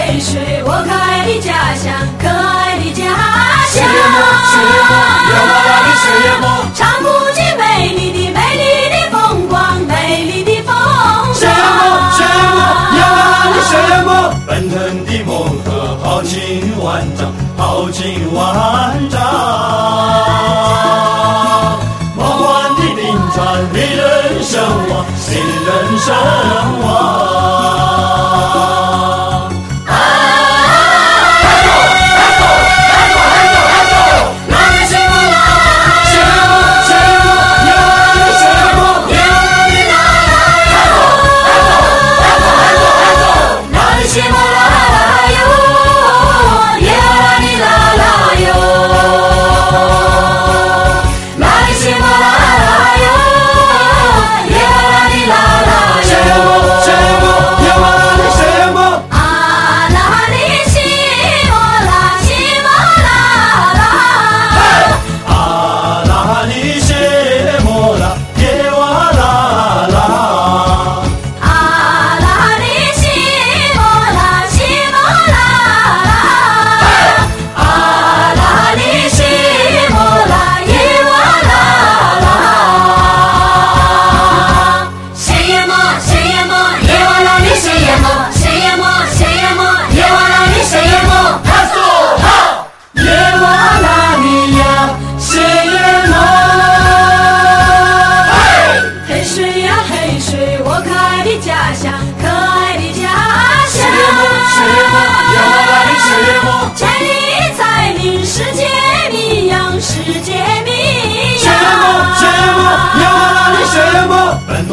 泪水，我可爱的家乡，可爱的家乡。啦啦的，唱不尽美丽的美丽的风光，美丽的风光。啦的，奔腾的梦和豪情万丈，豪情万丈。梦幻的冰川，令人神往？令人神往？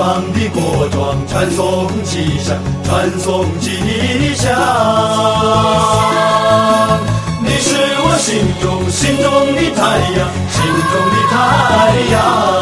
的国装传颂吉祥传颂吉祥你是我心中心中的太阳心中的太阳。